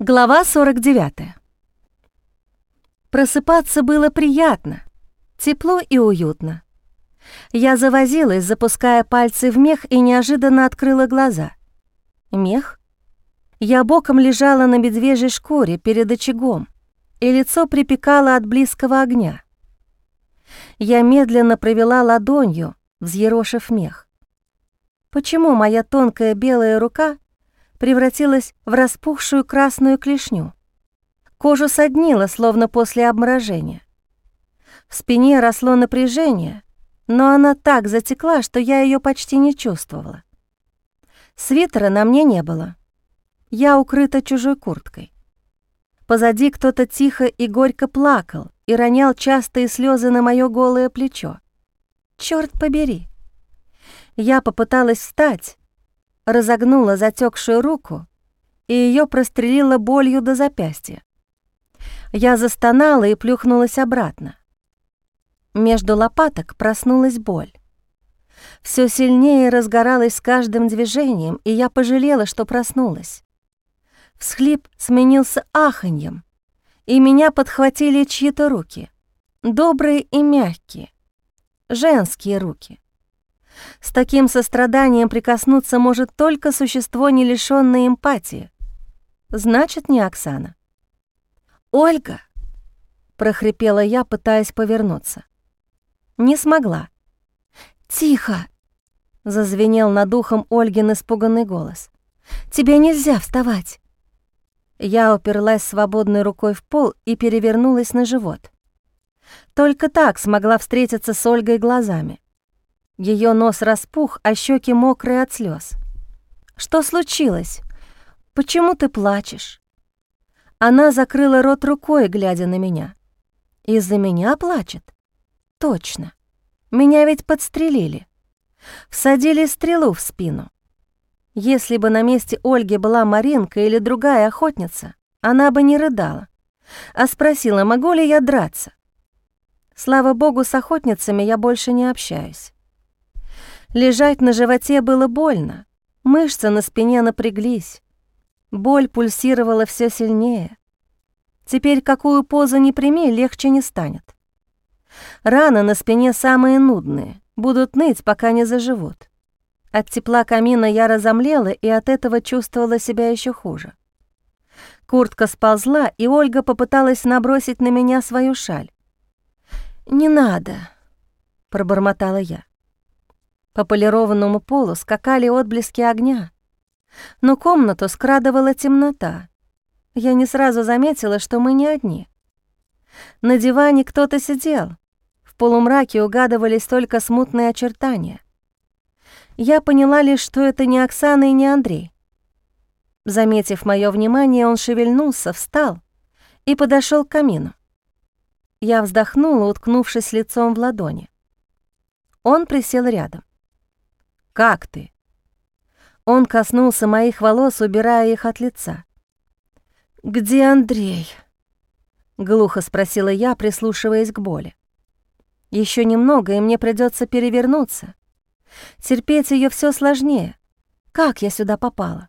Глава 49. Просыпаться было приятно, тепло и уютно. Я завозилась, запуская пальцы в мех и неожиданно открыла глаза. Мех? Я боком лежала на медвежьей шкуре перед очагом, и лицо припекало от близкого огня. Я медленно провела ладонью, взъерошив мех. Почему моя тонкая белая рука превратилась в распухшую красную клешню. Кожу соднило, словно после обморожения. В спине росло напряжение, но она так затекла, что я ее почти не чувствовала. Свитера на мне не было. Я укрыта чужой курткой. Позади кто-то тихо и горько плакал и ронял частые слезы на мое голое плечо. Черт побери! Я попыталась встать, разогнула затекшую руку, и ее прострелила болью до запястья. Я застонала и плюхнулась обратно. Между лопаток проснулась боль. Все сильнее разгоралась с каждым движением, и я пожалела, что проснулась. Всхлип сменился аханьем, и меня подхватили чьи-то руки, добрые и мягкие, женские руки. С таким состраданием прикоснуться может только существо, не лишённое эмпатии. Значит, не Оксана. «Ольга!» — прохрипела я, пытаясь повернуться. Не смогла. «Тихо!» — зазвенел над ухом Ольгин испуганный голос. «Тебе нельзя вставать!» Я уперлась свободной рукой в пол и перевернулась на живот. Только так смогла встретиться с Ольгой глазами. Ее нос распух, а щеки мокрые от слез. «Что случилось? Почему ты плачешь?» Она закрыла рот рукой, глядя на меня. «Из-за меня плачет?» «Точно. Меня ведь подстрелили. Всадили стрелу в спину. Если бы на месте Ольги была Маринка или другая охотница, она бы не рыдала, а спросила, могу ли я драться. Слава богу, с охотницами я больше не общаюсь. Лежать на животе было больно, мышцы на спине напряглись. Боль пульсировала все сильнее. Теперь какую позу ни прими, легче не станет. Раны на спине самые нудные, будут ныть, пока не заживут. От тепла камина я разомлела и от этого чувствовала себя еще хуже. Куртка сползла, и Ольга попыталась набросить на меня свою шаль. «Не надо», — пробормотала я. По полированному полу скакали отблески огня. Но комнату скрадывала темнота. Я не сразу заметила, что мы не одни. На диване кто-то сидел. В полумраке угадывались только смутные очертания. Я поняла лишь, что это не Оксана и не Андрей. Заметив мое внимание, он шевельнулся, встал и подошел к камину. Я вздохнула, уткнувшись лицом в ладони. Он присел рядом. Как ты?» Он коснулся моих волос, убирая их от лица. «Где Андрей?» — глухо спросила я, прислушиваясь к боли. Еще немного, и мне придется перевернуться. Терпеть ее все сложнее. Как я сюда попала?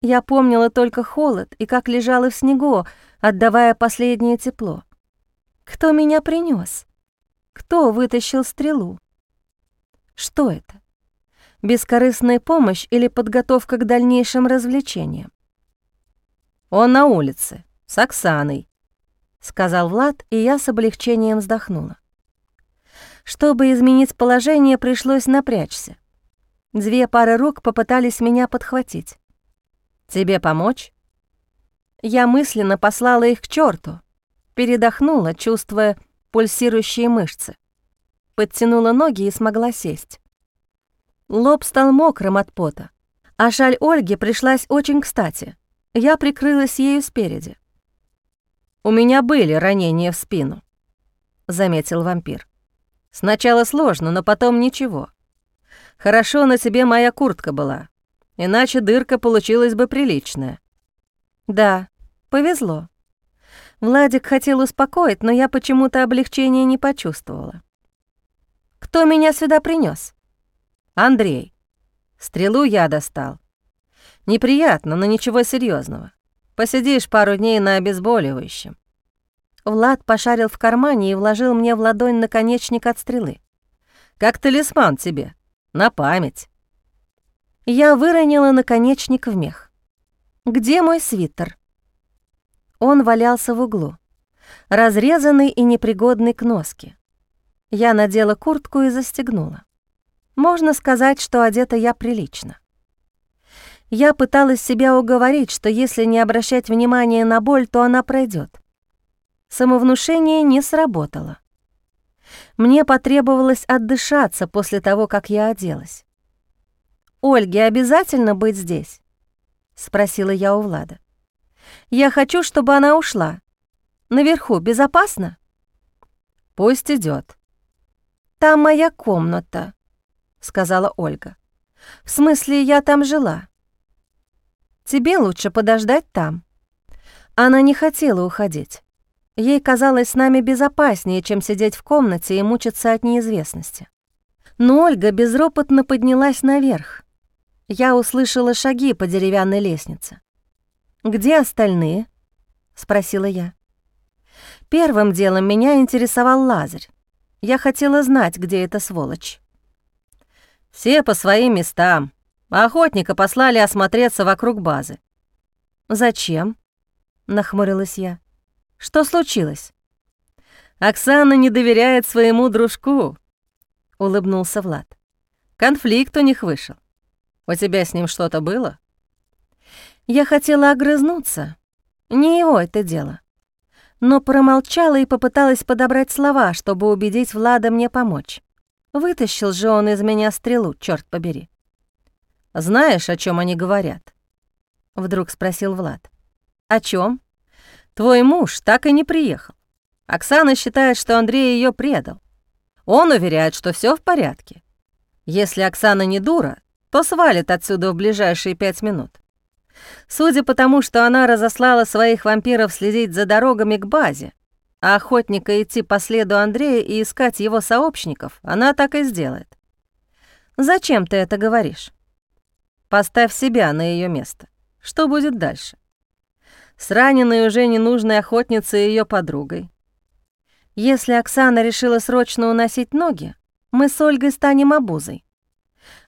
Я помнила только холод и как лежала в снегу, отдавая последнее тепло. Кто меня принес? Кто вытащил стрелу? Что это? Бескорыстная помощь или подготовка к дальнейшим развлечениям. «Он на улице, с Оксаной», — сказал Влад, и я с облегчением вздохнула. Чтобы изменить положение, пришлось напрячься. Две пары рук попытались меня подхватить. «Тебе помочь?» Я мысленно послала их к черту, передохнула, чувствуя пульсирующие мышцы. Подтянула ноги и смогла сесть. Лоб стал мокрым от пота, а шаль Ольги пришлась очень кстати. Я прикрылась ею спереди. «У меня были ранения в спину», — заметил вампир. «Сначала сложно, но потом ничего. Хорошо на тебе моя куртка была, иначе дырка получилась бы приличная». «Да, повезло». Владик хотел успокоить, но я почему-то облегчения не почувствовала. «Кто меня сюда принес? Андрей, стрелу я достал. Неприятно, но ничего серьезного. Посидишь пару дней на обезболивающем». Влад пошарил в кармане и вложил мне в ладонь наконечник от стрелы. «Как талисман тебе, на память». Я выронила наконечник в мех. «Где мой свитер?» Он валялся в углу, разрезанный и непригодный к носке. Я надела куртку и застегнула. Можно сказать, что одета я прилично. Я пыталась себя уговорить, что если не обращать внимания на боль, то она пройдет. Самовнушение не сработало. Мне потребовалось отдышаться после того, как я оделась. «Ольге обязательно быть здесь?» — спросила я у Влада. «Я хочу, чтобы она ушла. Наверху безопасно?» «Пусть идет. «Там моя комната», — сказала Ольга. «В смысле, я там жила. Тебе лучше подождать там». Она не хотела уходить. Ей казалось с нами безопаснее, чем сидеть в комнате и мучиться от неизвестности. Но Ольга безропотно поднялась наверх. Я услышала шаги по деревянной лестнице. «Где остальные?» — спросила я. Первым делом меня интересовал Лазарь. Я хотела знать, где эта сволочь. «Все по своим местам. Охотника послали осмотреться вокруг базы». «Зачем?» — нахмурилась я. Что случилось?» «Оксана не доверяет своему дружку», — улыбнулся Влад. «Конфликт у них вышел. У тебя с ним что-то было?» Я хотела огрызнуться. Не его это дело. Но промолчала и попыталась подобрать слова, чтобы убедить Влада мне помочь. Вытащил же он из меня стрелу, черт побери. «Знаешь, о чем они говорят?» — вдруг спросил Влад. «О чем? Твой муж так и не приехал. Оксана считает, что Андрей ее предал. Он уверяет, что все в порядке. Если Оксана не дура, то свалит отсюда в ближайшие пять минут. Судя по тому, что она разослала своих вампиров следить за дорогами к базе, а охотника идти по следу Андрея и искать его сообщников, она так и сделает. Зачем ты это говоришь? Поставь себя на ее место. Что будет дальше? с раненой уже ненужной охотницей и ее подругой. Если Оксана решила срочно уносить ноги, мы с Ольгой станем обузой.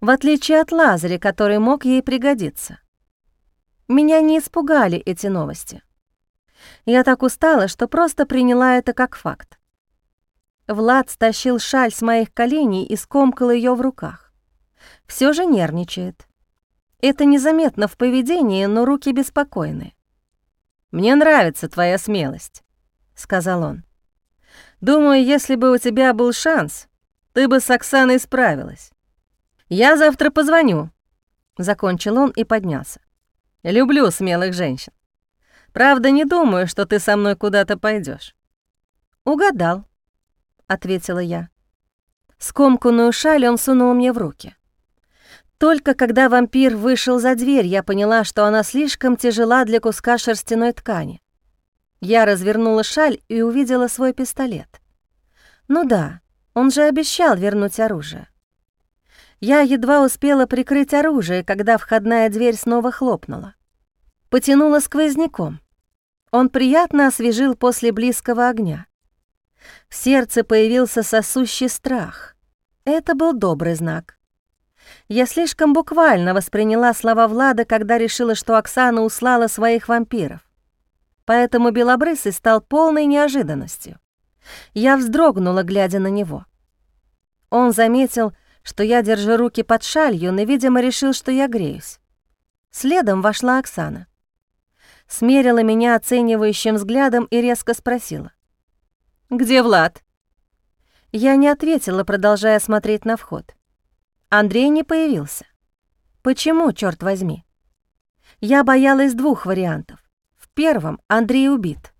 В отличие от Лазаря, который мог ей пригодиться. Меня не испугали эти новости. Я так устала, что просто приняла это как факт. Влад стащил шаль с моих коленей и скомкал ее в руках. Все же нервничает. Это незаметно в поведении, но руки беспокойны. «Мне нравится твоя смелость», — сказал он. «Думаю, если бы у тебя был шанс, ты бы с Оксаной справилась. Я завтра позвоню», — закончил он и поднялся. «Люблю смелых женщин. Правда, не думаю, что ты со мной куда-то пойдешь. «Угадал», — ответила я. Скомканную шаль он сунул мне в руки. Только когда вампир вышел за дверь, я поняла, что она слишком тяжела для куска шерстяной ткани. Я развернула шаль и увидела свой пистолет. Ну да, он же обещал вернуть оружие. Я едва успела прикрыть оружие, когда входная дверь снова хлопнула. Потянула сквозняком. Он приятно освежил после близкого огня. В сердце появился сосущий страх. Это был добрый знак. Я слишком буквально восприняла слова Влада, когда решила, что Оксана услала своих вампиров. Поэтому Белобрысый стал полной неожиданностью. Я вздрогнула, глядя на него. Он заметил, что я держу руки под шалью, но, видимо, решил, что я греюсь. Следом вошла Оксана. Смерила меня оценивающим взглядом и резко спросила. «Где Влад?» Я не ответила, продолжая смотреть на вход. Андрей не появился. Почему, черт возьми? Я боялась двух вариантов. В первом Андрей убит.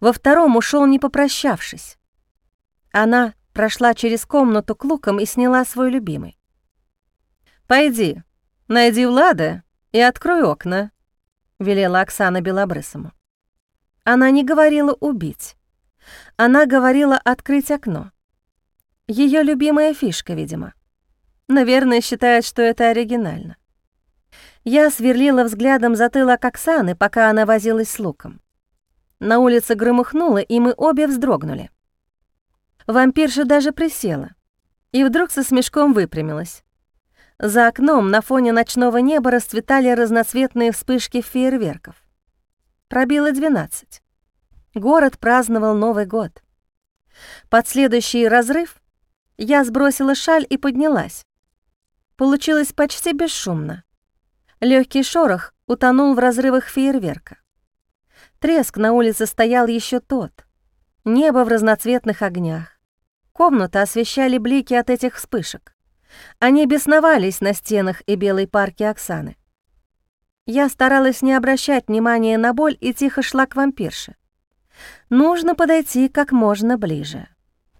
Во втором ушел не попрощавшись. Она прошла через комнату к лукам и сняла свой любимый. «Пойди, найди Влада и открой окна», — велела Оксана Белобрысому. Она не говорила «убить». Она говорила «открыть окно». Ее любимая фишка, видимо. Наверное, считает, что это оригинально. Я сверлила взглядом затылок Оксаны, пока она возилась с луком. На улице громыхнуло, и мы обе вздрогнули. Вампирша даже присела и вдруг со смешком выпрямилась. За окном на фоне ночного неба расцветали разноцветные вспышки фейерверков. Пробило двенадцать. Город праздновал Новый год. Под следующий разрыв я сбросила шаль и поднялась. Получилось почти бесшумно. Легкий шорох утонул в разрывах фейерверка. Треск на улице стоял еще тот. Небо в разноцветных огнях. Комнату освещали блики от этих вспышек. Они бесновались на стенах и белой парке Оксаны. Я старалась не обращать внимания на боль и тихо шла к вампирше. Нужно подойти как можно ближе.